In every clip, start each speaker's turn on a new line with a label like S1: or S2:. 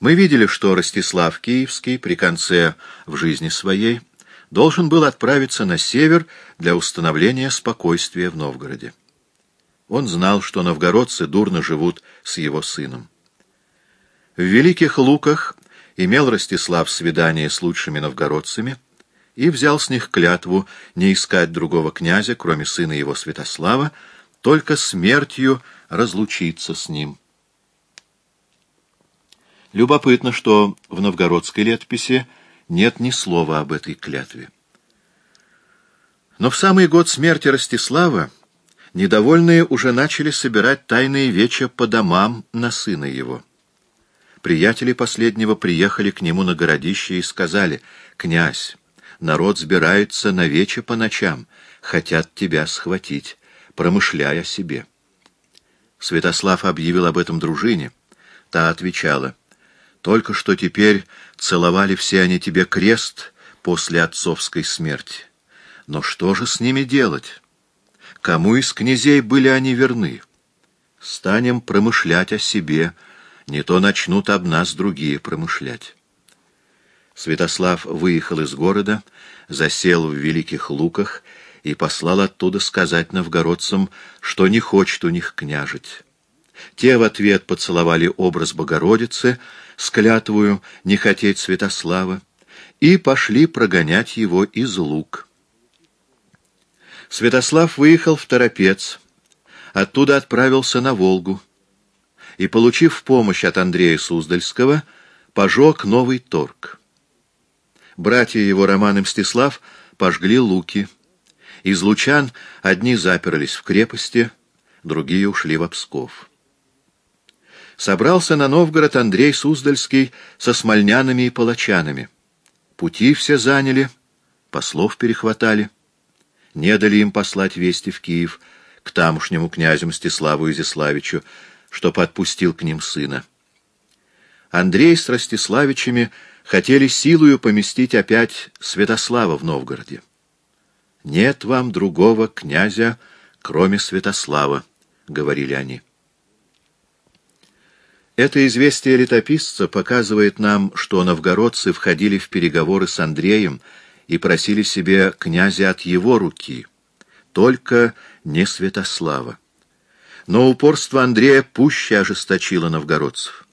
S1: Мы видели, что Ростислав Киевский при конце в жизни своей должен был отправиться на север для установления спокойствия в Новгороде. Он знал, что новгородцы дурно живут с его сыном. В Великих Луках имел Ростислав свидание с лучшими новгородцами и взял с них клятву не искать другого князя, кроме сына его Святослава, только смертью разлучиться с ним. Любопытно, что в новгородской летописи нет ни слова об этой клятве. Но в самый год смерти Ростислава недовольные уже начали собирать тайные веча по домам на сына его. Приятели последнего приехали к нему на городище и сказали, «Князь, народ сбирается на вече по ночам, хотят тебя схватить, промышляя себе». Святослав объявил об этом дружине. Та отвечала, только что теперь целовали все они тебе крест после отцовской смерти. Но что же с ними делать? Кому из князей были они верны? Станем промышлять о себе, не то начнут об нас другие промышлять. Святослав выехал из города, засел в Великих Луках и послал оттуда сказать новгородцам, что не хочет у них княжить. Те в ответ поцеловали образ Богородицы, склятвую не хотеть Святослава, и пошли прогонять его из лук. Святослав выехал в Торопец, оттуда отправился на Волгу и, получив помощь от Андрея Суздальского, пожег новый торг. Братья его Роман и Мстислав пожгли луки. Из лучан одни заперлись в крепости, другие ушли в Псков собрался на Новгород Андрей Суздальский со смольнянами и палачанами. Пути все заняли, послов перехватали. Не дали им послать вести в Киев к тамошнему князю Мстиславу Изяславичу, чтоб отпустил к ним сына. Андрей с Ростиславичами хотели силою поместить опять Святослава в Новгороде. «Нет вам другого князя, кроме Святослава», — говорили они. Это известие летописца показывает нам, что новгородцы входили в переговоры с Андреем и просили себе князя от его руки, только не Святослава. Но упорство Андрея пуще ожесточило новгородцев.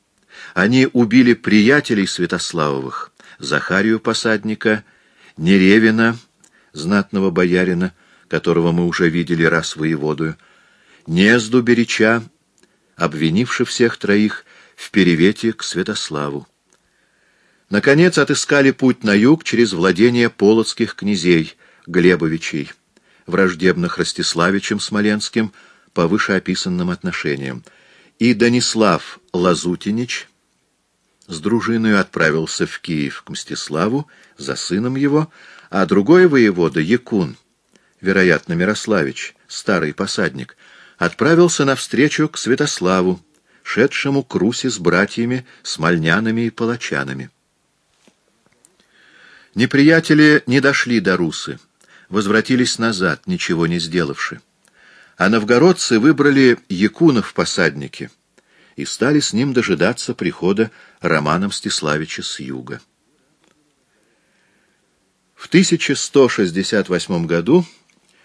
S1: Они убили приятелей Святославовых, Захарию Посадника, Неревина, знатного боярина, которого мы уже видели раз воеводую, Незду Береча, обвинивши всех троих, в перевете к Святославу. Наконец отыскали путь на юг через владение полоцких князей, Глебовичей, враждебных Ростиславичем Смоленским по вышеописанным отношениям, и Данислав Лазутинич с дружиной отправился в Киев к Мстиславу за сыном его, а другой воевода, Якун, вероятно, Мирославич, старый посадник, отправился навстречу к Святославу, шедшему к Руси с братьями, смольнянами и палачанами. Неприятели не дошли до Русы, возвратились назад, ничего не сделавши. А новгородцы выбрали Якунов посадники и стали с ним дожидаться прихода Романа Мстиславича с юга. В 1168 году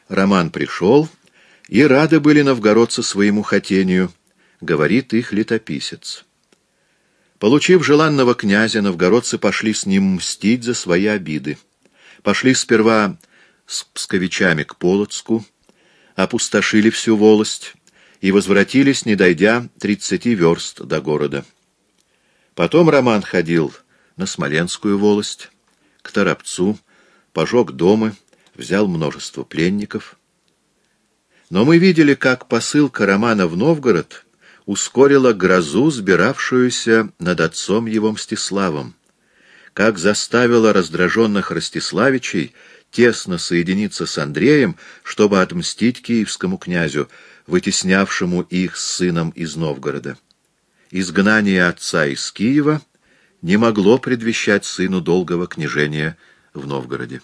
S1: Роман пришел, и рады были новгородцы своему хотению — говорит их летописец. Получив желанного князя, новгородцы пошли с ним мстить за свои обиды. Пошли сперва с псковичами к Полоцку, опустошили всю волость и возвратились, не дойдя тридцати верст до города. Потом Роман ходил на Смоленскую волость, к Торопцу, пожег дома, взял множество пленников. Но мы видели, как посылка Романа в Новгород — ускорила грозу, сбиравшуюся над отцом его Мстиславом, как заставила раздраженных Ростиславичей тесно соединиться с Андреем, чтобы отмстить киевскому князю, вытеснявшему их с сыном из Новгорода. Изгнание отца из Киева не могло предвещать сыну долгого княжения в Новгороде.